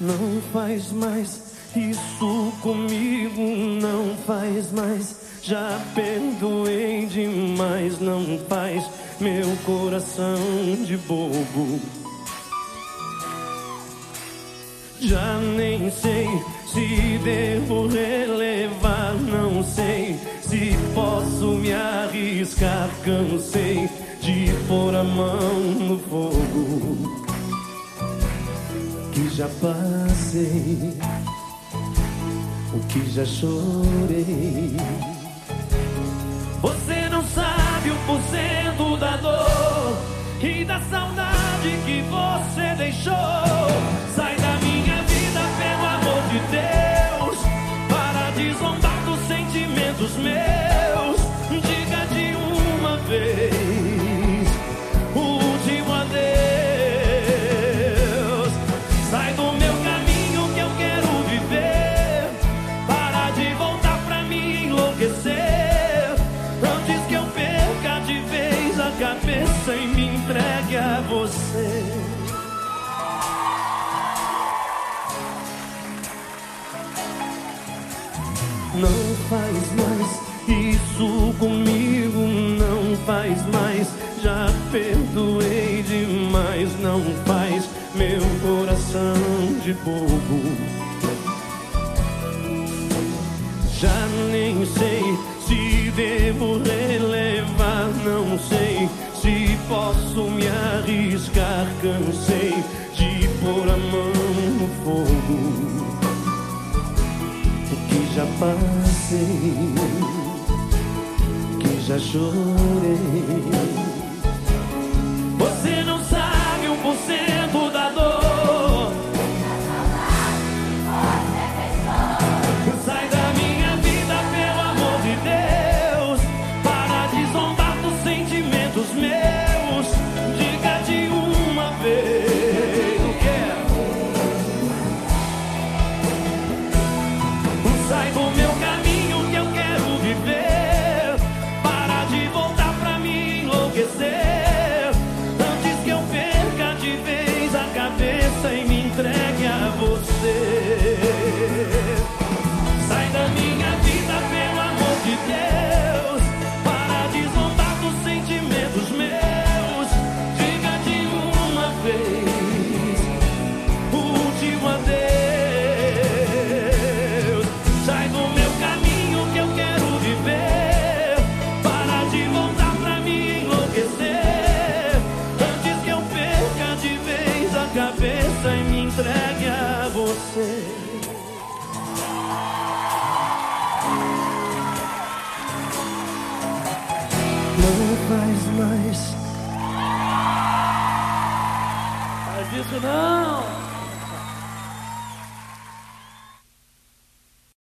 Não faz mais isso comigo, não faz mais. Já perdoei demais, não faz meu coração de bobo. Já nem sei se devo relevar, não sei se posso me arriscar. Cansei de pôr a mão no fogo que já passei, o que já chorei. Você não sabe o porcento da dor e da saudade que você deixou. Você. Não faz mais isso comigo, não faz mais. Já perdoei demais, não faz meu coração de bobo. Já nem sei se devo relevar, não sei se posso me arriscar. Cansei de pôr a mão no fogo que já passei, que já chorei. A Não faz mais. Faz isso não.